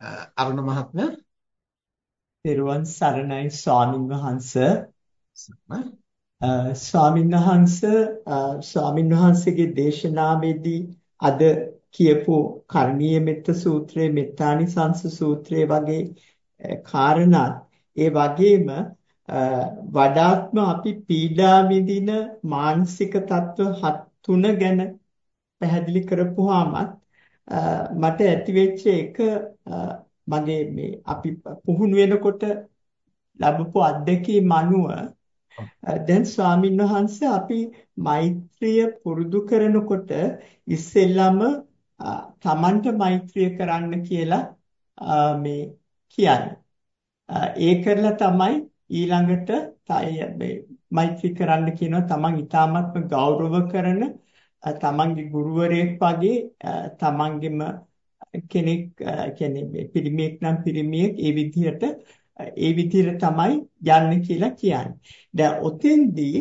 අරුණ මහත්මයා. පෙරුවන් සරණයි ස්වාමින් වහන්ස. ස්වාමින් වහන්ස ස්වාමින් වහන්සේගේ දේශනාවේදී අද කියපු කර්ණීය මෙත්ත සූත්‍රයේ මෙත්තානිසංස සූත්‍රයේ වගේ කාරණා. ඒ වගේම වඩාත්ම අපි පීඩා විඳින මානසික තත්ත්ව තුන ගැන පැහැදිලි කරපුවාමත් මට ඇති වෙච්ච එක මගේ මේ අපි පුහුණු වෙනකොට ලැබපු අත්දැකීම් අනුව දැන් ස්වාමින් වහන්සේ අපි මෛත්‍රිය පුරුදු කරනකොට ඉස්සෙල්ලම තමන්ට මෛත්‍රිය කරන්න කියලා මේ කියන්නේ. ඒ කරලා තමයි ඊළඟට මෛත්‍රී කරන්න කියනවා තමන් ඊටාත්ම ගෞරව කරන තමන්ගේ ගුරුවරයෙක් වගේ තමන්ගේම කෙනෙක් කියන්නේ පිරිමියෙක් නම් පිරිමියෙක් ඒ විදිහට ඒ විදිහට තමයි යන්නේ කියලා කියන්නේ. දැන් ඔතෙන්දී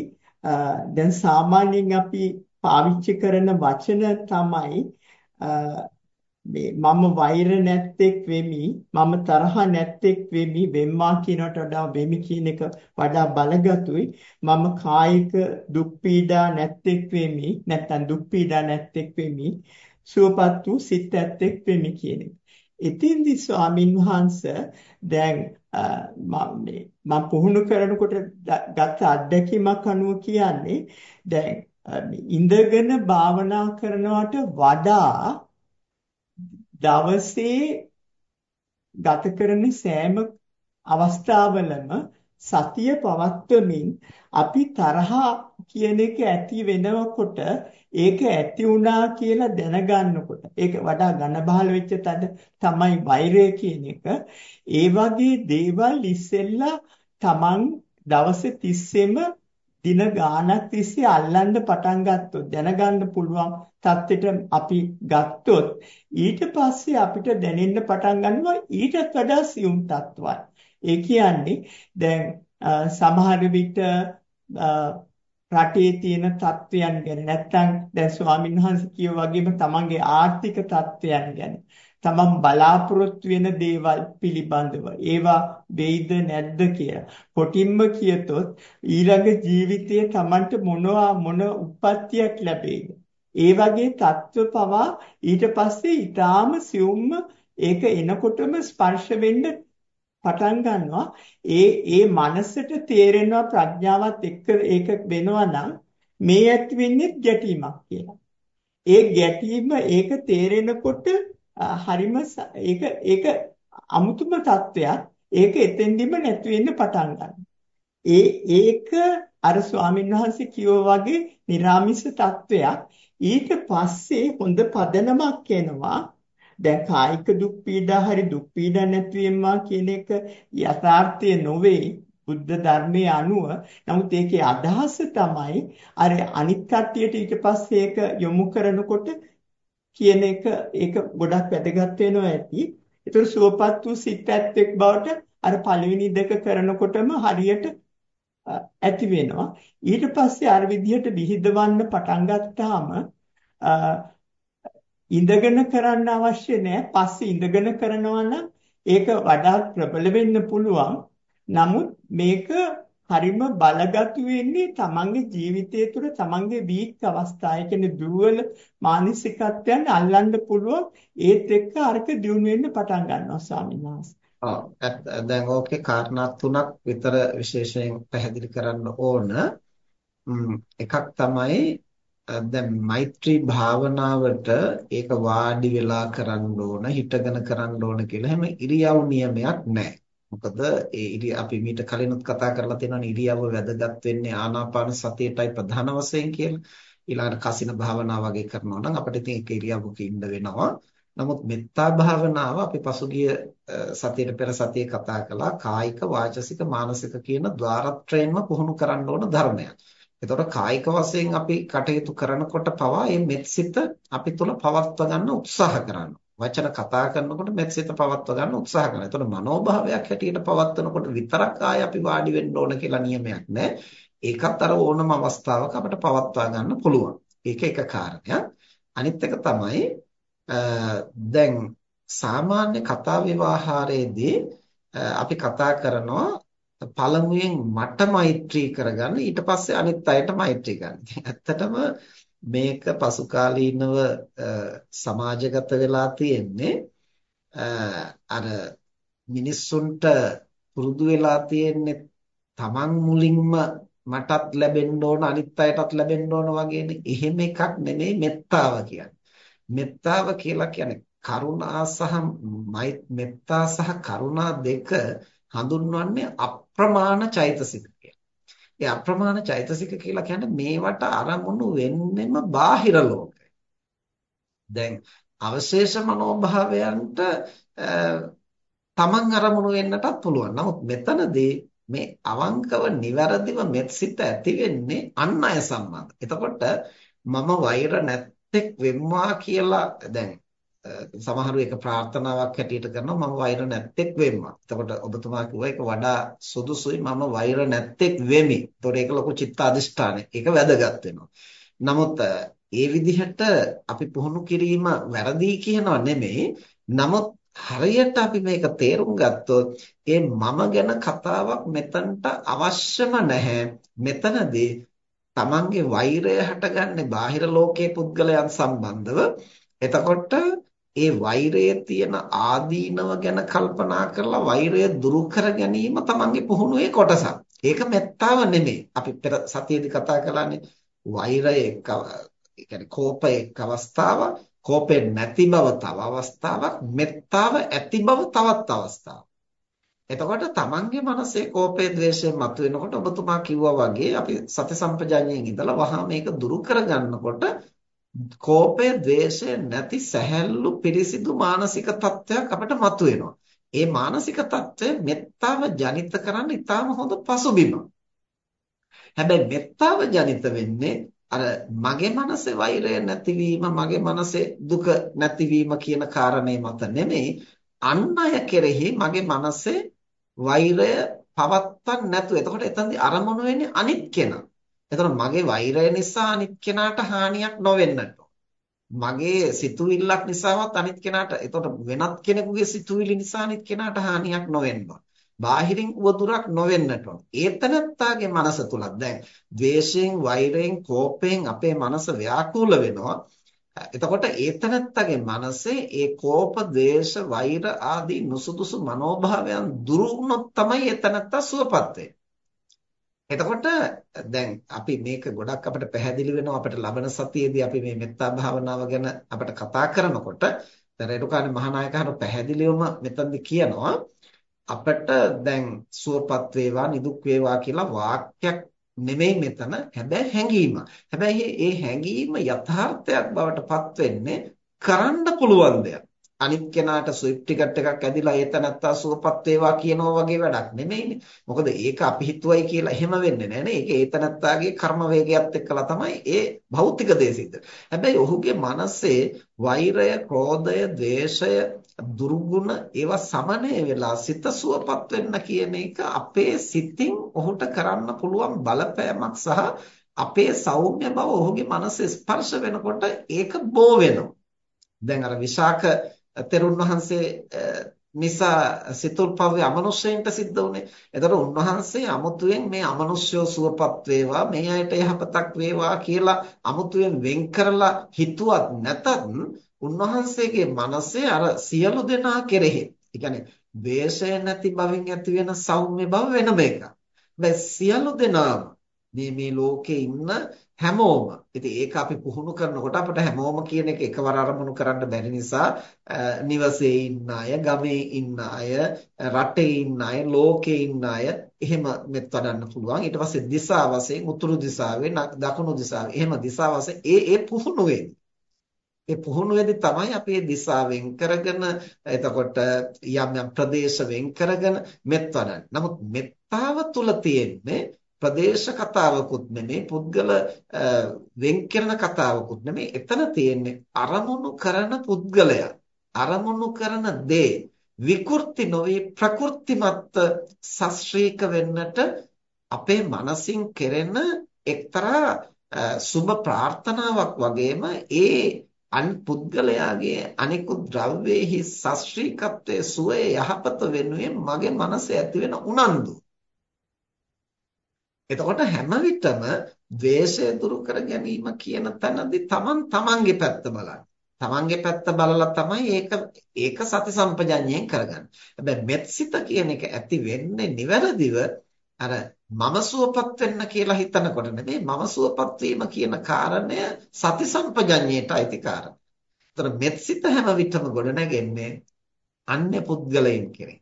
දැන් සාමාන්‍යයෙන් අපි පාවිච්චි කරන වචන තමයි මේ මම වෛර නැත්තේක් වෙමි මම තරහ නැත්තේක් වෙමි වෙම්මා කියනට වඩා වෙමි කියන එක වඩා බලගතුයි මම කායික දුක් පීඩා නැත්තේක් වෙමි නැත්තම් දුක් පීඩා නැත්තේක් වෙමි සුවපත් වූ සිත් ඇත්තෙක් වෙමි කියන එක. ඉතින්දි ස්වාමින් වහන්සේ දැන් මම මේ මම පුහුණු කරනකොට ගත්ත අත්දැකීමක් අනුව කියන්නේ දැන් ඉඳගෙන භාවනා කරනවට වඩා දවසේ ගත කරන සෑම අවස්ථාවලම සතිය පවත්වමින් අපි තරහා කියන එක ඇති වෙනකොට ඒක ඇති වුණා කියලා දැනගන්නකොට ඒක වඩා ඝන බහල වෙච්ච තද තමයි වෛරය කියන එක ඒ වගේ දේවල් ඉස්සෙල්ලා Taman දවසේ තිස්සෙම දින ගාණක් තිස්සේ අල්ලන්න පටන් ගත්තොත් දැනගන්න පුළුවන් தත්ත්වෙට අපි ගත්තොත් ඊට පස්සේ අපිට දැනෙන්න පටන් ගන්නවා ඊටත් වඩා සියුම් තත්ත්වයක්. ඒ කියන්නේ දැන් සමහර විට රටේ තියෙන තත්ත්වයන් ගැන නැත්නම් දැන් ස්වාමීන් වහන්සේ කියෝ වගේම තමන්ගේ ආර්ථික තත්ත්වයන් ගැන. තමන් බලාපොරොත්තු වෙන දේවල් පිළිබඳව. ඒවා වෙයිද නැද්ද කියලා. කොටින්ම කියතොත් ඊළඟ ජීවිතයේ තමන්ට මොනවා මොන උප්පත්තියක් ලැබෙයිද? ඒ වගේ தত্ত্ব පවා ඊට පස්සේ ඊටාම සියුම්ම ඒක එනකොටම ස්පර්ශ වෙන්න පටන් ගන්නවා ඒ ඒ මනසට තේරෙනවා ප්‍රඥාවත් එක්ක ඒක වෙනවා නම් මේ ඇති වෙන්නේ ගැටීමක් කියලා. ඒ ගැටීම ඒක තේරෙනකොට හරිම ඒක ඒක අමුතුම தත්වයක්. ඒක එතෙන්දිම නැති වෙන්න පටන් ගන්නවා. ඒ ඒක අර ස්වාමීන් වහන්සේ කිව්වා වගේ निराமிස தත්වයක්. ඊට පස්සේ හොඳ පදනමක් එනවා. දැන් කායික දුක් පීඩා හරි දුක් පීඩා නැතිවෙම්මා කියන එක යථාර්ථය නොවේ බුද්ධ ධර්මයේ අනුව නමුත් ඒකේ අදහස තමයි අර අනිත් කට්ටියට ඊට පස්සේ ඒක යොමු කරනකොට කියන එක ඒක ගොඩක් වැදගත් වෙනවා ඇති. ඒතර සුවපත් වූ සිත් ඇත්තෙක් බවට අර පළවෙනි දෙක කරනකොටම හරියට ඇති වෙනවා. ඊට පස්සේ අර විදිහට විහිදවන්න පටන් ගත්තාම ඉඳගෙන කරන්න අවශ්‍ය නැහැ. පස්සේ ඉඳගෙන කරනවා නම් ඒක වඩා ප්‍රබල වෙන්න පුළුවන්. නමුත් මේක හරිම බලගතු වෙන්නේ තමන්ගේ ජීවිතය තුළ තමන්ගේ වීක් අවස්ථා, ඒ කියන්නේ දුර්වල මානසිකත්වයන් අල්ලන්න පුළුවන්. ඒත් එක්ක අරක දියුණු වෙන්න පටන් ගන්නවා ස්වාමීන් වහන්සේ. ඔව් දැන් ඕකේ කාරණා තුනක් විතර විශේෂයෙන් පැහැදිලි කරන්න ඕන. එකක් තමයි දැන් මෛත්‍රී භාවනාවට ඒක වාඩි වෙලා කරන්න ඕන හිටගෙන කරන්න ඕන කියලා හැම ඉරියව් නියමයක් නැහැ. මොකද ඒ ඉරි අපි මීට කලිනුත් කතා කරලා තියෙනවා ඉරියව්ව වැදගත් වෙන්නේ ආනාපාන සතියටයි ප්‍රධාන වශයෙන් කියලා. ඊළඟට කසින භාවනාව වගේ කරනවා නම් අපිට ඉතින් ඒක ඉරියව්වක ඉන්න වෙනවා. නමුත් මෙත්තා භාවනාව අපි පසුගිය සතියේ පෙර සතියේ කතා කළා කායික වාචසික මානසික කියන ద్వාරත්‍රයෙන්ම පුහුණු කරන්න ඕන ධර්මයක්. එතකොට කායික වශයෙන් අපි කටයුතු කරනකොට පවා මේ මෙත්සිත අපි තුල පවත්වා ගන්න උත්සාහ කරනවා. වචන කතා කරනකොට මෙත්සිත පවත්වා ගන්න උත්සාහ කරනවා. එතකොට මනෝභාවයක් හැටියට පවත්වනකොට විතරක් ආය අපි වාඩි වෙන්න ඕන කියලා නියමයක් නැහැ. ඒකත් අර ඕනම අවස්ථාවක අපිට පවත්වා ගන්න පුළුවන්. ඒක එක කාරණයක්. අනිත් එක තමයි දැන් සාමාන්‍ය කතා ව්‍යවහාරයේදී අපි කතා කරනවා පළමුවෙන් මට මෛත්‍රී කරගන්න ඊට පස්සේ අනිත් අයට මෛත්‍රී ගන්න. ඇත්තටම මේක පසු කාලීනව සමාජගත වෙලා තියෙන්නේ අර මිනිස්සුන්ට පුරුදු වෙලා තියෙන්නේ Taman මුලින්ම මටත් ලැබෙන්න ඕන අනිත් අයටත් ලැබෙන්න ඕන වගේනේ. එහෙම එකක් නෙමෙයි මෙත්තාව කියන්නේ. මෙත්තාව කියලා කියන්නේ කරුණා සහ මෙත්තා සහ කරුණා දෙක හඳුන්වන්නේ අප්‍රමාණ චෛතසික ඒ අප්‍රමාණ චෛතසික කියලා කියන්නේ මේවට අරමුණු වෙන්නෙම බාහිර ලෝකය. දැන් අවශේෂ මනෝභාවයන්ට තමන් අරමුණු වෙන්නටත් පුළුවන්. නමුත් මෙතනදී මේ අවංකව නිවැරදිව මෙත්සිත ඇති වෙන්නේ අන් අය සම්බන්ධ. එතකොට මම වෛර නැත්තේක් වෙම්වා කියලා දැන් සමහරු එක ප්‍රාර්ථනාවක් හැටියට කරනවා මම වෛර නැත්තේක් වෙම්වා. එතකොට ඔබතුමා කිව්වා ඒක වඩා සුදුසුයි මම වෛර නැත්තේක් වෙමි. එතකොට ඒක ලොකු චිත්ත අධිෂ්ඨානයක්. ඒක වැදගත් වෙනවා. නමුත් ඒ විදිහට අපි පුහුණු කිරීම වැරදි කියනවා නෙමෙයි. නමුත් හරියට අපි මේක තේරුම් ගත්තොත් ඒ මම ගැන කතාවක් මෙතනට අවශ්‍යම නැහැ. මෙතනදී Tamange වෛරය හටගන්නේ බාහිර ලෝකයේ පුද්ගලයන් සම්බන්ධව. එතකොට ඒ වෛරයේ තියෙන ආදීනව ගැන කල්පනා කරලා වෛරය දුරු කර ගැනීම Tamange පුහුණුවේ කොටසක්. ඒක මෙත්තාව නෙමෙයි. අපි පෙර සතියේදී කතා කළානේ වෛරය එක් කියන්නේ කෝපය එක් අවස්ථාවක් කෝපේ නැති බව තව අවස්ථාවක් මෙත්තාව ඇති බව තවත් අවස්ථාවක් එතකොට තමන්ගේ මනසේ කෝපේ ද්වේෂය මතුවෙනකොට ඔබතුමා කිව්වා වගේ අපි සති සම්පජාඤ්ඤයෙන් ඉඳලා වහා මේක දුරු කරගන්නකොට කෝපය ද්වේෂය නැති සැහැල්ලු පිරිසිදු මානසික තත්ත්වයක් අපිට මතුවෙනවා. ඒ මානසික තත්ත්වය මෙත්තාව ජනිත කරන්න ඉතාම හොඳ පසුබිමක්. හැබැයි මෙත්තාව ජනිත වෙන්නේ අර මගේ මනසේ වෛරය නැතිවීම මගේ මනසේ දුක නැතිවීම කියන කාරණේ මත නෙමෙයි අන් අය කෙරෙහි මගේ මනසේ වෛරය පවත්තන්න නැතුව එතකොට එතනදී අරමුණු වෙන්නේ අනිත් කෙනා. එතකොට මගේ වෛරය නිසා අනිත් කෙනාට හානියක් නොවෙන්නට මගේ සිතුවිල්ලක් නිසාවත් අනිත් කෙනාට එතකොට වෙනත් කෙනෙකුගේ සිතුවිලි නිසා අනිත් කෙනාට හානියක් නොවෙන්න බාහිරින් උවදුරක් නොවෙන්නට ඕන. ඒතනත්තාගේ මනස තුලක් දැන් ද්වේෂයෙන්, වෛරයෙන්, කෝපයෙන් අපේ මනස ව්‍යාකූල වෙනවා. එතකොට ඒතනත්තාගේ මනසේ ඒ කෝප, ද්වේෂ, වෛර ආදී නුසුදුසු මනෝභාවයන් දුරු වුණොත් තමයි ඒතනත්තා සුවපත් එතකොට දැන් අපි මේක ගොඩක් අපිට පැහැදිලි වෙනවා අපිට ලබන සතියේදී අපි මේ මෙත්තා භාවනාව ගැන අපිට කතා කරනකොට දැන් රේරුකාණේ මහානායකහරු පැහැදිලිවම මෙතනදී කියනවා අපිට දැන් සුවපත් වේවා නිදුක් වේවා කියලා වාක්‍යයක් නෙමෙයි මෙතන හැබැයි හැඟීම. හැබැයි මේ හැඟීම යථාර්ථයක් බවට පත් වෙන්නේ කරන්න පුළුවන් දෙයක්. අනිත් කෙනාට ස්විප් ටිකට් එකක් ඇදිලා ඒ තනත්තා සුවපත් වේවා කියනවා වගේ වැඩක් නෙමෙයිනේ. මොකද ඒක අපි හිතුවයි කියලා එහෙම වෙන්නේ නැහැ නේ. ඒක ඒ තනත්තාගේ කර්ම වේගයත් එක්කලා තමයි ඒ භෞතික දේ සිද්ධ. හැබැයි ඔහුගේ මනසේ වෛරය, ක්‍රෝධය, ද්වේෂය, දුර්ගුණ ඒවා සමනය වෙලා සිත සුවපත් වෙන්න කියන එක අපේ සිතින් ඔහුට කරන්න පුළුවන් බලපෑමක් සහ අපේ සෞම්‍ය බව ඔහුගේ මනසේ ස්පර්ශ වෙනකොට ඒක බෝ වෙනවා. දැන් අර විශාක තෙරුන් වහන්සේ නිසා සිතුල්පව්වේ අමනුෂ්‍යයන්ට සිද්ධ වුනේ. එතකොට උන්වහන්සේ අමුතුවෙන් මේ අමනුෂ්‍යෝ සුවපත් වේවා, මේ අයට යහපතක් වේවා කියලා අමුතුවෙන් වෙන් කරලා හිතුවත් නැතත් උන්වහන්සේගේ මනසේ අර සියලු දෙනා කෙරෙහි, ඒ කියන්නේ ද්වේෂය නැති බවින් ඇති වෙන සෞම්‍ය බව වෙනම එකක්. හැබැයි සියලු දෙනාම මේ මේ ලෝකේ ඉන්න හැමෝම ඉතින් ඒක අපි පුහුණු කරනකොට අපිට හැමෝම කියන එක එකවර අරමුණු කරන්න බැරි නිසා නිවසේ ඉන්න අය, ගමේ ඉන්න අය, රටේ ඉන්න අය, ලෝකේ ඉන්න අය එහෙම මෙත් වඩන්න පුළුවන්. ඊට පස්සේ දිසා වශයෙන් උතුරු දිසාවේ, දකුණු දිසාවේ එහෙම දිසා වශයෙන් ඒ ඒ පුහුණුවේදී ඒ පුහුණුවේදී තමයි අපි මේ දිසා වෙන් කරගෙන එතකොට යම් යම් ප්‍රදේශ වෙන් කරගෙන මෙත් වඩන්නේ. නමුත් මෙත්තාව තුල තියෙන්නේ ප්‍රදේශ කතාවකුත් නෙමෙයි පුද්ගල වෙන් කරන කතාවකුත් නෙමෙයි එතන තියෙන්නේ අරමුණු කරන පුද්ගලයා අරමුණු කරන දේ විකෘති නොවේ ප්‍රකෘතිමත් සශ්‍රීක වෙන්නට අපේ මනසින් කෙරෙන එක්තරා සුබ ප්‍රාර්ථනාවක් වගේම ඒ අන් පුද්ගලයාගේ අනිකුත් ද්‍රව්‍යෙහි සශ්‍රීකත්වයේ සුවය යහපත වෙනුවෙන් මගේ මනසේ ඇති වෙන උනන්දු. එතකොට හැම විටම ද්වේෂය දුරු කර ගැනීම කියන තැනදී Taman Tamanගේ පැත්ත බලන්න. Tamanගේ පැත්ත බලලා තමයි ඒක ඒක සති සම්පජඤ්ඤයෙන් කරගන්නේ. හැබැයි මෙත්සිත කියන එක ඇති වෙන්නේ නිවැරදිව අර මම සුවපත් වෙන්න කියලා හිතනකොට නෙමෙයි මම සුවපත් වීම කියන කාරණය සති සම්පජඤ්ඤයට අයිති කාරණා. ඒතර මෙත්සිත හැම විටම ගොඩ නැගෙන්නේ අන්‍ය පුද්ගලයන් කෙරේ.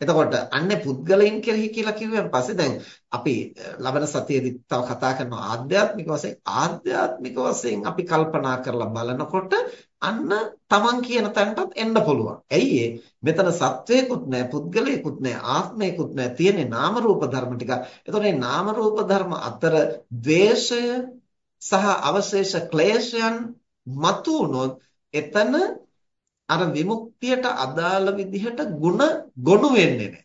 එතකොට අන්නේ පුද්ගලයන් කෙරෙහි කියලා කිව්වන් පස්සේ දැන් අපි ලබන සතියේදී තව කතා කරනවා ආධ්‍යාත්මික වශයෙන් ආධ්‍යාත්මික වශයෙන් අපි කල්පනා කරලා බලනකොට අන්න තමන් කියන තැනටත් එන්න පුළුවන්. ඇයි මෙතන සත්වයකුත් නැහැ, පුද්ගලයෙකුත් නැහැ, ආත්මයකුත් නැහැ. තියෙන්නේ නාම රූප ධර්ම ටික. එතකොට මේ නාම රූප ධර්ම අතර ද්වේෂය සහ අවශේෂ ක්ලේශයන් මතු වුණොත් එතන අර විමුක්තියට අදාළ විදිහට ಗುಣ ගොනු වෙන්නේ නැහැ.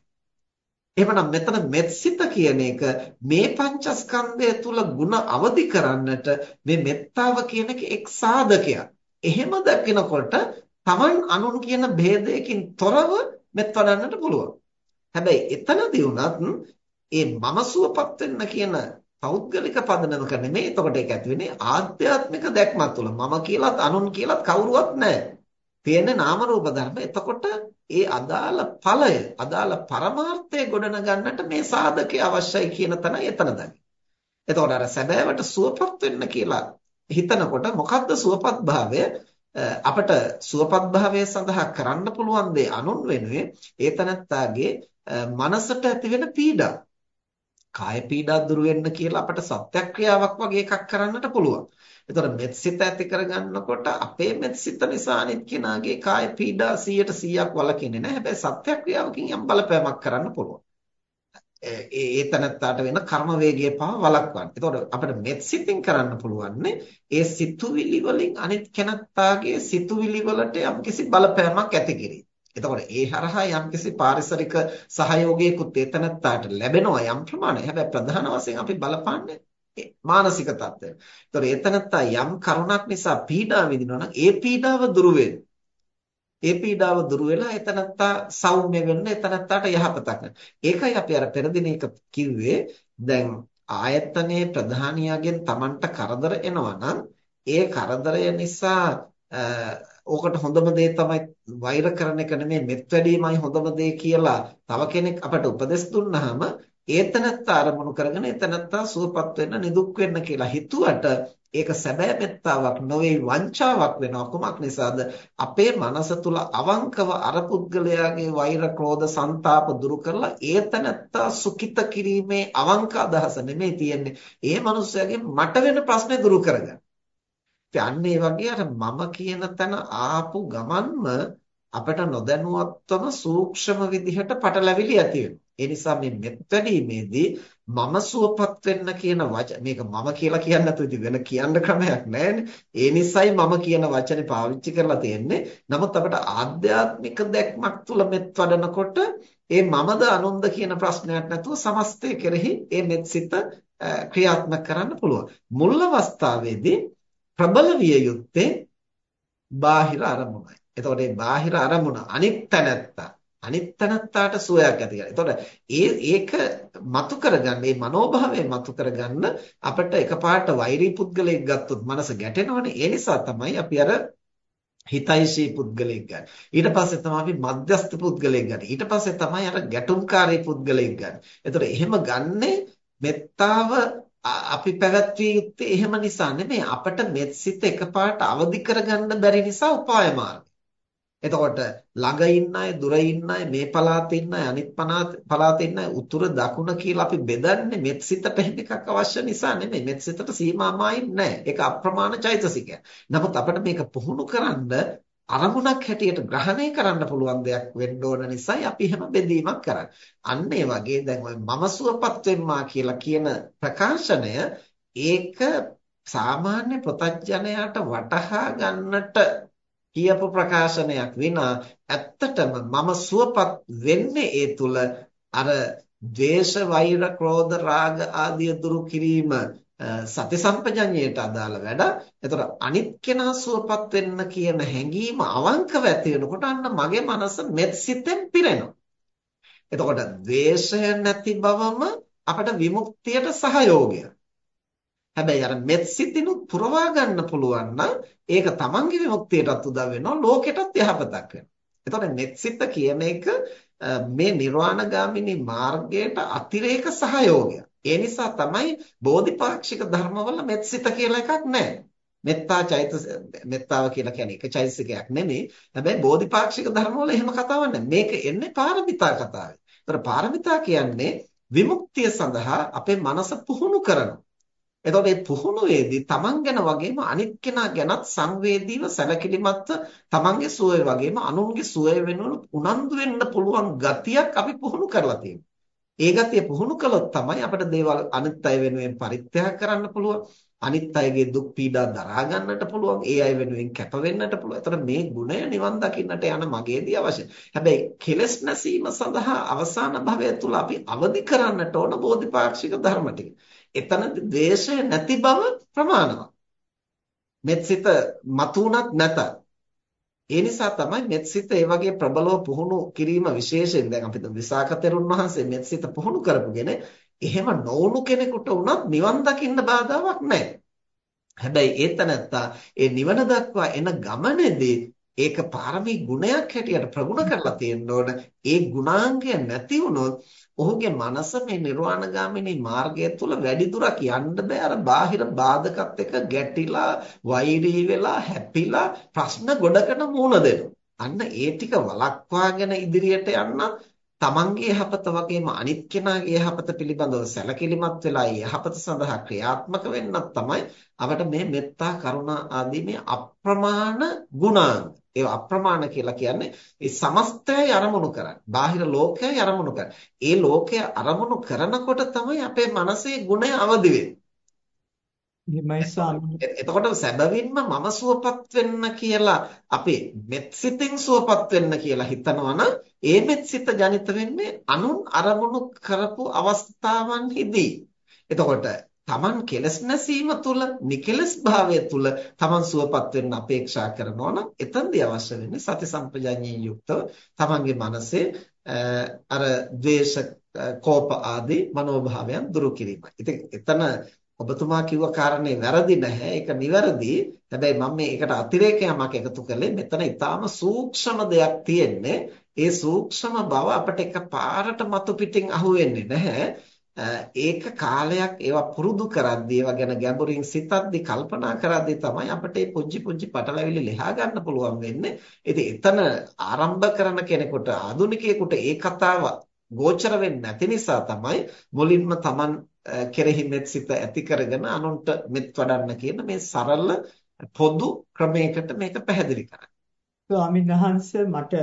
එහෙමනම් මෙතන මෙත්සිත කියන එක මේ පංචස්කන්ධය තුල ಗುಣ අවදි කරන්නට මේ මෙත්තාව කියන එක එක් සාධකයක්. එහෙම දකිනකොට තමන් අනුන් කියන ભેදයකින් තොරව මෙත් වඩන්නට පුළුවන්. හැබැයි එතනදී වුණත් ඒ මමසුවපත් වෙන්න කියන පෞද්ගලික පදනමක නෙමෙයි. එතකොට ඒක ඇති වෙන්නේ ආධ්‍යාත්මික දැක්මක් තුල. මම කියලාත් අනුන් කියලාත් කවුරුවත් නැහැ. තියෙන්නේ නාම රූප ධර්ම. එතකොට ඒ අදාළ ඵලය, අදාළ පරමාර්ථය ගොඩනගන්නට මේ සාධකය අවශ්‍යයි කියන තැන එතනදයි. එතකොට අර සැබෑවට සුවපත් වෙන්න කියලා හිතනකොට මොකද්ද සුවපත් භාවය? අපට සුවපත් භාවය සඳහා කරන්න පුළුවන් දේ අනුන් වෙනුවේ ඒ තනත්තාගේ මනසට ඇති වෙන පීඩා. කාය පීඩා දුරු වෙන්න කියලා අපට සත්‍යක්‍රියාවක් වගේ එකක් කරන්නට පුළුවන්. එතකොට මෙත්සිත ඇති කරගන්නකොට අපේ මෙත්සිත නිසා අනිත් කෙනාගේ කාය පීඩා 100%ක් වළකින්නේ නැහැ. හැබැයි සත්‍යක්‍රියාවකින් යම් බලපෑමක් කරන්න පුළුවන්. ඒ ඒ තනත්තාට වෙන කර්ම වේගය පහ වළක්වන්න. එතකොට අපිට මෙත්සිතින් කරන්න පුළුවන්නේ ඒ සිතුවිලි වලින් අනිත් කෙනත්තාගේ සිතුවිලි වලට යම්කිසි බලපෑමක් ඇති කිරීම. එතකොට ඒ හරහා යම්කිසි පාරිසරික සහයෝගයකුත් ඒ තනත්තාට ලැබෙනවා යම් ප්‍රමාණයක්. හැබැයි ප්‍රධාන වශයෙන් අපි බලපාන්නේ මානසික තත්ත්වය. ඒතකොට ඒතනත්තා යම් කරුණක් නිසා පීඩාව විඳිනවා නම් ඒ පීඩාව දුරු ඒ පීඩාව දුරු වෙලා එතනත්තා සෞම්‍ය වෙන්න එතනත්තාට යහපතක් ඒකයි අපි අර පෙර දිනේක කිව්වේ දැන් ආයතනයේ ප්‍රධානියාගෙන් Tamanට කරදර එනවා නම් ඒ කරදරය නිසා ඕකට හොඳම දේ තමයි වෛර කරන එක නෙමෙයි මෙත් වැඩිමයි හොඳම දේ කියලා තව කෙනෙක් අපට උපදෙස් දුන්නාම ඒතනත්ත අරමුණු කරගෙන ඒතනත්ත සුවපත් වෙන්න නිදුක් වෙන්න කියලා හිතුවට ඒක සැබෑ මෙත්තාවක් නොවේ වංචාවක් වෙනවා. කුමක් නිසාද? අපේ මනස තුල අවංකව අර පුද්ගලයාගේ වෛර ක්‍රෝධ ਸੰతాප දුරු කරලා ඒතනත්ත සුඛිත කිරීමේ අවංක අදහස නෙමෙයි තියෙන්නේ. ඒ මනුස්සයාගේ මට වෙන ප්‍රශ්නේ දුරු කරගන්න. ඉතින් ඒ වගේ අර මම කියන තැන ආපු ගමන්ම අපට නොදැනුවත්වම සූක්ෂම විදිහට පටලැවිලි ඇති වෙනවා. ඒ නිසා මේ මෙත් වැඩීමේදී මම සුවපත් වෙන්න කියන වචන මේක මම කියලා කියන්න නැතුව ඉතින් වෙන කියන්න ක්‍රමයක් නැහැනේ. ඒ නිසයි මම කියන වචනේ පාවිච්චි කරලා තියෙන්නේ. නමුත් අපිට ආධ්‍යාත්මික දැක්මක් තුල මෙත් වඩනකොට ඒ මමද අනුන්ද කියන ප්‍රශ්නයක් නැතුව සමස්තය කෙරෙහි ඒ මෙත්සිත ක්‍රියාත්මක කරන්න පුළුවන්. මුල් අවස්ථාවේදී ප්‍රබල විය යුත්තේ බාහිර අරමුණයි. එතකොට මේ බාහිර අරමුණ අනිත් තැනත්තා අනිත් තනත්තාට සුවයක් ඇති කරගන්න. එතකොට ඒ ඒක මතු කරගන්න, මේ මනෝභාවය මතු කරගන්න අපිට එකපාරට වෛරී පුද්ගලයෙක් ගත්තොත් මනස ගැටෙනවනේ. ඒ නිසා තමයි අපි අර හිතයිෂී පුද්ගලයෙක් ගන්න. ඊට පස්සේ තමයි අපි මධ්‍යස්ථ පුද්ගලයෙක් ගන්න. ඊට පස්සේ තමයි අර ගැටුම්කාරී පුද්ගලයෙක් ගන්න. එතකොට එහෙම ගන්නේ මෙත්තාව අපි පැවැත්විය යුත්තේ එහෙම නිසා නෙමෙයි. අපිට මෙත්සිත එකපාරට අවදි කරගන්න බැරි නිසා උපාය මාර්ගය. එතකොට ළඟ ඉන්න අය දුර ඉන්න අය මේ පළාතේ ඉන්න අය අනිත් පළාතේ ඉන්න අය උතුර දකුණ කියලා අපි බෙදන්නේ මෙත්සිතට එහෙම එකක් අවශ්‍ය නිසා නෙමෙයි. මෙත්සිතට සීමාමායින් නැහැ. ඒක අප්‍රමාණ චෛතසිකයක්. නමුත් අපිට මේක පුහුණු කරන්න අරමුණක් හැටියට ග්‍රහණය කරන්න පුළුවන් දෙයක් වෙන්න ඕන නිසායි අපි එහෙම බෙදීමක් කරන්නේ. අන්න ඒ වගේ දැන් ඔය මම සුවපත් වෙම්මා කියලා කියන ප්‍රකාශනය ඒක සාමාන්‍ය ප්‍රතඥයාට වටහා ගන්නට කියපු ප්‍රකාශනයක් විනා ඇත්තටම මම සුවපත් වෙන්නේ ඒ තුල අර ද්වේෂ වෛර ක්‍රෝධ රාග ආදිය දුරු කිරීම සති සම්පජඤ්ඤයට අදාළ වැඩ. එතකොට අනිත් කෙනා සුවපත් වෙන්න කියන හැඟීම අවංකව ඇති වෙනකොට අන්න මගේ මනස මෙත් සිතෙන් පිරෙනවා. එතකොට ද්වේෂය නැති බවම අපට විමුක්තියට සහයෝගය. හැබැයි අර මෙත් සිතිනුත් පුරවා ගන්න පුළුවන් නම් ඒක තමන්ගේ විමුක්තියටත් උදව් වෙනවා ලෝකෙටත් යහපතක් වෙනවා. එතකොට මෙත් සිත කියන එක මේ නිර්වාණගාමිනී මාර්ගයට අතිරේක සහයෝගයක්. ඒ නිසා තමයි බෝධිපාක්ෂික ධර්මවල මෙත්සිත කියලා එකක් නැහැ. මෙත්තා චෛතස මෙත්තාව කියලා කියන්නේ එක චෛතසිකයක් නෙමෙයි. හැබැයි බෝධිපාක්ෂික ධර්මවල එහෙම කතාවක් නැහැ. මේක එන්නේ පාරමිතා කතාවේ. ඒතර පාරමිතා කියන්නේ විමුක්තිය සඳහා අපේ මනස පුහුණු කරනවා. එතකොට මේ පුහුණුවේදී තමන් ගැන වගේම අනිත් කෙනා ගැනත් සංවේදීව සැලකිලිමත්ව තමන්ගේ සුවය වගේම අනුන්ගේ සුවය වෙනුවෙන් උනන්දු වෙන්න පුළුවන් ගතියක් අපි පුහුණු කරලා තියෙනවා. ඒ ගතිය පුහුණු කළොත් තමයි අපිට දේවල් අනිත් අය වෙනුවෙන් පරිත්‍යාග කරන්න පුළුවන්. අනිත් අයගේ දුක් පීඩා දරා ගන්නට පුළුවන්. ඒ අය වෙනුවෙන් කැප වෙන්නට පුළුවන්. ඒතර මේ ගුණය නිවන් දකින්නට යන මගේදී අවශ්‍යයි. හැබැයි කෙලස් නැසීම සඳහා අවසාන භවය තුල අපි අවදි කරන්නට ඕන බෝධිපාක්ෂික ධර්ම ටික. එතනදී ද්වේෂය නැති බව ප්‍රමාණවත්. මෙත්සිත මතුණත් නැතත් ඒ නිසා තමයි මෙත්සිත ඒ වගේ ප්‍රබලව පුහුණු කිරීම විශේෂයෙන් දැන් අපි විසාක තෙරුන් වහන්සේ මෙත්සිත පුහුණු කරපුගෙන එහෙම නොවුණු කෙනෙකුට වුණත් නිවන් දකින්න බාධාවක් නැහැ. හැබැයි ඒතනත්තා ඒ නිවන දක්වා එන ගමනේදී ඒක පාරමී ගුණයක් හැටියට ප්‍රගුණ කරලා තියෙන්න ඕන. ඒ ගුණාංගය නැති වුණොත් ඔහුගේ මනස මේ නිර්වාණගාමිනී මාර්ගය තුල වැඩි දුරක් යන්න බෑ අර බාහිර බාධකත් එක්ක ගැටිලා වෛරී වෙලා හැපිලා ප්‍රශ්න ගොඩකට මුහුණ දෙනවා. අන්න ඒ ටික වළක්වාගෙන ඉදිරියට යන්න තමන්ගේ යහපත වගේම අනිත් කෙනාගේ යහපත පිළිබඳව සැලකිලිමත් වෙලා යහපත සඳහා ක්‍රියාත්මක වෙන්නත් තමයි අපට මේ මෙත්තා කරුණා ආදී මේ අප්‍රමාණ ගුණාංග ඒ අප්‍රමාණ කියලා කියන්නේ ඒ සමස්තයයි අරමුණු කරන්නේ. බාහිර ලෝකයයි අරමුණු කරන්නේ. ඒ ලෝකය අරමුණු කරනකොට තමයි අපේ මනසේ ගුණය අවදි වෙන්නේ. එතකොට සැබවින්ම මම සුවපත් වෙන්න කියලා අපි මෙත්සිතින් සුවපත් වෙන්න කියලා හිතනවා නම් ඒ මෙත්සිත ජනිත වෙන්නේ අනුන් අරමුණු කරපු අවස්ථාවන්හිදී. එතකොට තමන් කෙලස් නැසීම තුල නිකලස් භාවය තුල තමන් සුවපත් වෙන්න අපේක්ෂා කරනවා නම් එතනදී අවශ්‍ය වෙන්නේ සති සම්පජඤ්ඤයෙන් යුක්තව තමන්ගේ මනසේ අර ද්වේෂ කෝප ආදී මනෝභාවයන් දුරු කිරීමයි. ඉතින් එතන ඔබතුමා කිව්ව කාරණේ වැරදි නැහැ. ඒක නිවැරදි. හැබැයි මම මේකට අතිරේකයක් එකතු කළේ මෙතන ඊටාම සූක්ෂම දෙයක් තියෙන්නේ. ඒ සූක්ෂම බව අපිට එකපාරට මතු පිටින් අහුවෙන්නේ නැහැ. ඒක කාලයක් ඒවා පුරුදු කරද්දී ඒවා ගැන ගැඹුරින් සිතද්දී කල්පනා කරද්දී තමයි අපිට මේ පුංචි පුංචි පටලැවිලි ලියා ගන්න පුළුවන් වෙන්නේ. ඉතින් එතන ආරම්භ කරන කෙනෙකුට ආදුනිකයෙකුට ඒ කතාව ගෝචර වෙන්නේ නැති නිසා තමයි මුලින්ම Taman කෙරෙහි මෙත් සිත ඇති කරගෙන අනුන්ට මෙත් වඩන්න කියන මේ සරල පොදු ක්‍රමයකට මේක පැහැදිලි කරන්නේ. ස්වාමීන් වහන්සේ මට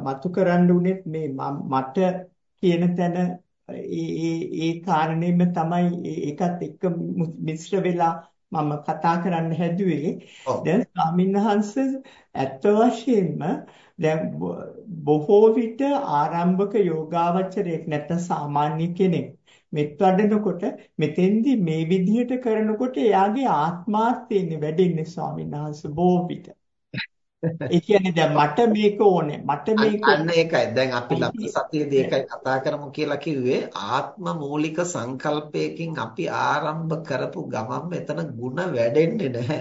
මතු කරන්න උනේ මේ මට කියන තැන ඒ ඒ කාරණේම තමයි ඒකත් එක්ක මිශ්‍ර වෙලා මම කතා කරන්න හැදුවේ. දැන් ස්වාමින්වහන්සේ ඇත්ත වශයෙන්ම දැන් බොහෝ විට ආරම්භක යෝගාවචරයක් නැත්නම් සාමාන්‍ය කෙනෙක් මෙත් වඩනකොට මෙතෙන්දි මේ විදිහට කරනකොට එයාගේ ආත්මාර්ථයෙන් වැඩෙන්නේ ස්වාමින්වහන්සේ බොහෝ විට. ඒ කියන්නේ දැන් මට මේක ඕනේ. මට මේක අන්න ඒකයි. දැන් අපි ලබන සතියේදී ඒකයි කතා කරමු කියලා කිව්වේ ආත්ම මූලික සංකල්පයකින් අපි ආරම්භ කරපු ගමන් මෙතන ಗುಣ වැඩෙන්නේ නැහැ.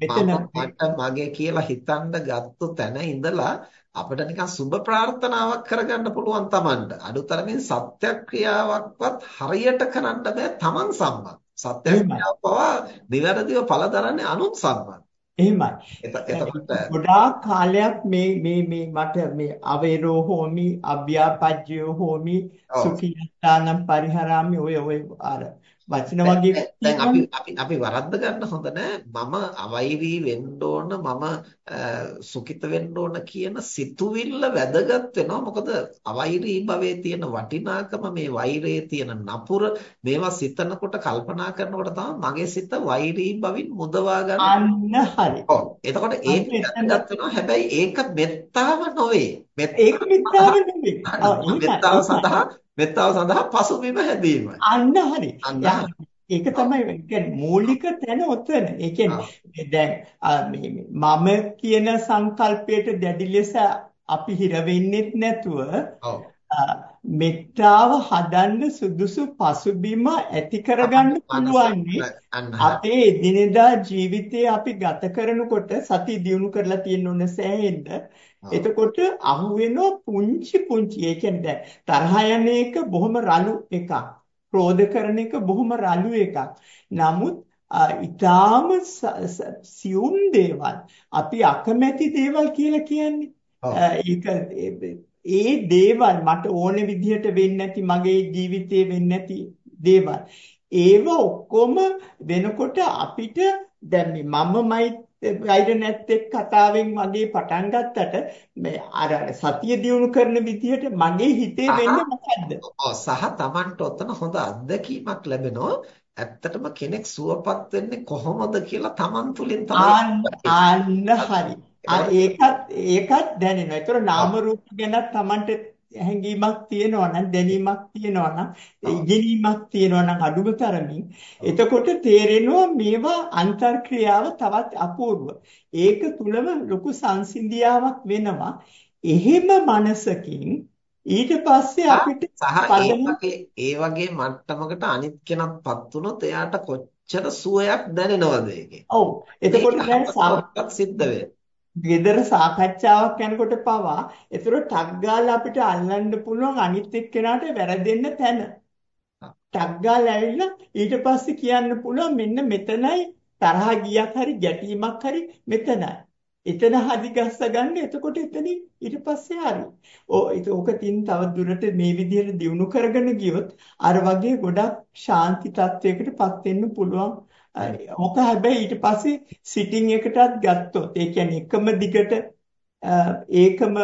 මෙතන මට මගේ කියලා හිතන්න ගත්ත තැන ඉඳලා අපිට නිකන් සුබ ප්‍රාර්ථනාවක් කරගන්න පුළුවන් Tamanට. අඩුතරමින් සත්‍යක්‍රියාවක්වත් හරියට කරන්න බෑ Taman සම්බන්ධ. සත්‍යක්‍රියාව පවා නිවැරදිව පළ දරන්නේ අනුන් සම්බන්ධ. එහෙමයි. ගොඩාක් කාලයක් මේ මේ මේ මට මේ අවේරෝ හෝමි අභ්‍යාපජ්ජයෝ හෝමි සුඛියත්තානම් පරිහරාමි ඔය ඔය අර වචන වගේ දැන් අපි අපි අපි වරද්ද ගන්න හොඳ නෑ. මම අවෛරී වෙන්න ඕන මම සුඛිත වෙන්න ඕන කියන සිතුවිල්ල වැදගත් වෙනවා. මොකද අවෛරී භවයේ තියෙන වටිනාකම මේ වෛරයේ තියෙන නපුර මේවා සිතනකොට කල්පනා කරනකොට තමයි මගේ සිත වෛරී භවින් මුදවා ගන්න. අන්න හරි. ඔව්. එතකොට ඒක වැදගත් වෙනවා. හැබැයි ඒක මෙත්තාව නොවේ. ඒක මෙත්තාව නෙමෙයි. මෙත්තාව සඳහා මෙත්තාව සඳහා පසුබිම හැදීමයි. අන්න හරි. ඒක තමයි කියන්නේ මූලික තැන ඔතන. ඒ කියන්නේ දැන් මේ මම කියන සංකල්පයට දැඩි ලෙස අපි හිර වෙන්නෙත් නැතුව මෙත්තාව හදන්න සුදුසු පසුබිම ඇති කරගන්න පුළුවන් අපේ එදිනෙදා ජීවිතේ අපි ගත කරනකොට සතිය දියුණු කරලා තියෙන ඕන සෑහෙන්න එතකොට අහු වෙනවා පුංචි පුංචි ඒ කියන්නේ දැන් තරහ යන එක බොහොම රළු එකක්. ක්‍රෝධ කරන එක බොහොම රළු එකක්. නමුත් ඊටාම සියුම් දේවල්. අපි අකමැති දේවල් කියලා කියන්නේ. ඒක ඒ දේවල් මට ඕන විදිහට වෙන්නේ නැති මගේ ජීවිතේ වෙන්නේ නැති දේවල්. ඒව ඔක්කොම වෙනකොට අපිට දැන් මමමයි ගයිඩ නැත්තේ කතාවෙන් වගේ පටන් ගත්තට මේ අර සතිය දියුණු කරන විදිහට මගේ හිතේ වෙන්නේ මොකද්ද? සහ Tamanට ඔතන හොඳ අත්දැකීමක් ලැබෙනවා. ඇත්තටම කෙනෙක් සුවපත් වෙන්නේ කොහොමද කියලා Taman තුලින් තමයි හරි. ඒකත් ඒකත් දැනෙනවා. ඒතර නාම රූප ගැන Tamanට හැඟීමක් තියෙනවා නම් දැනීමක් තියෙනවා නම් ඉගෙනීමක් තියෙනවා නම් අඩුම තරමින් එතකොට තේරෙනවා මේවා අන්තර්ක්‍රියාව තවත් අපූර්ව. ඒක තුලම ලොකු සංසිඳියාවක් වෙනවා. එහෙම මනසකින් ඊට පස්සේ අපිට ඒ වගේ මට්ටමකට අනිත් කෙනක්පත් වුණොත් එයාට කොච්චර සුවයක් දැනෙනවද ඒකේ. ඔව්. එතකොට දැන් සාර්ථක සිද්ධ වෙනවා. ගෙදර සාකච්ඡාවක් යනකොට පවා ඒතර ටක් ගාලා අපිට අල්ලන්න පුළුවන් අනිත් එක්කෙනාට වැරදෙන්න තැන. ටක් ගාලා ඇවිල්ලා ඊට පස්සේ කියන්න පුළුවන් මෙන්න මෙතනයි තරහ ගියක් හරි ගැටීමක් හරි මෙතනයි. එතන හදි ගස්ස ගන්න එතකොට එතනින් ඊට පස්සේ හරි. ඕ ඒක ඕක තින් තව දුරට මේ විදිහට දියුණු කරගෙන ගියොත් අර වගේ ගොඩක් ශාන්ති තත්වයකටපත් වෙන්න පුළුවන් ඕක හැබැයි ඊට පස්සේ සිටින් එකටත් ගත්තොත් ඒ කියන්නේ එකම දිගට ඒකම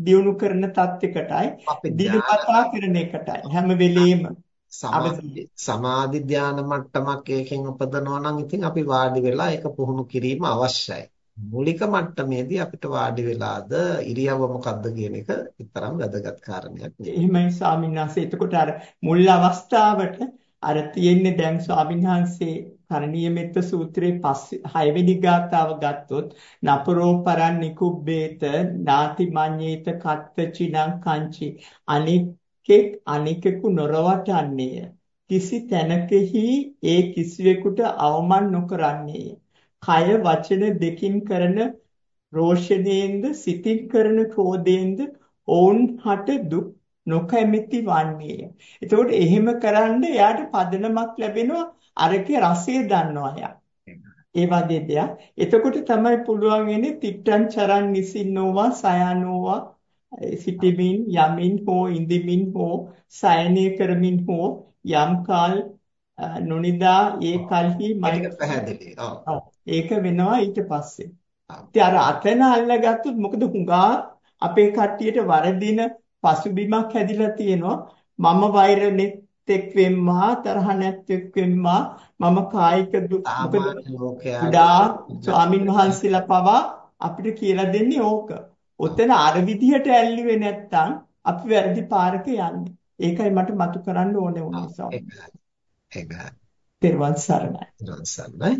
දියුණු කරන තත්යකටයි දිනපතා කරන එකටයි හැම වෙලෙම සමාධි ධානය මට්ටමක් එකෙන් උපදනවා නම් ඉතින් අපි වාඩි වෙලා ඒක පුහුණු කිරීම අවශ්‍යයි. මූලික මට්ටමේදී අපිට වාඩි වෙලාද ඉරියව්ව මොකක්ද කියන එක විතරක් වැදගත් කාරණයක් නෙවෙයි. එහෙමයි ස්වාමීන් වහන්සේ. එතකොට අර මුල් අවස්ථාවට අර තියෙන්නේ දැන් ස්වාමීන් වහන්සේ කරණීය මෙත්ත සූත්‍රයේ 6 වෙනි ගාථාව ගත්තොත් නපරෝ පරන් නිකුබ්බේත නාති මඤ්ඤේත කත්ත චිනං කංචි අනිකෙක් අනිකෙකු නොරවටන්නේය කිසි තැනකෙහි ඒ කිසිවෙකුට අවමන් නොකරන්නේය. කය වචන දෙකින් කරන රෝෂණයෙන්ද සිතින් කරන ක්‍රෝධයෙන්ද ඔවුන් හට දුක් නොකැමැති වන්නේය. එතකොට එහෙම කරන්න එයාට පදනමක් ලැබෙනවා අරකේ රසය දන්නවා එයා. ඒ වගේ දෙයක්. එතකොට තමයි පුළුවන් වෙන්නේ තිට්ටං චරන් නිසින්නෝවා සයනෝවා සිටිමින් යමින් හෝ ඉඳිමින් හෝ සයනය කරමින් හෝ යම් කාල නොනිදා ඒ කල්හි මයික පැහැදිලි. ඒක වෙනවා ඊට පස්සේ. ඉතින් අර අතන අල්ලගත්තොත් මොකද හුඟා අපේ කට්ටියට වරදින පසුබිමක් හැදිලා තියෙනවා. මම වෛර එක් වෙම්මා තරහ නැත්ෙක් වෙම්මා මම කායික දුක් ගොඩාක් ස්වාමින් වහන්සේලා පවා අපිට කියලා දෙන්නේ ඕක. ඔතන අර විදිහට ඇල්ලුවේ නැත්තම් අපි වැරදි පාරක යන්නේ. ඒකයි මට මතු කරන්න ඕනේ වුණේ ස්වාමීන්. ඒකයි. තෙරුවන් සරණයි. තෙරුවන් සරණයි.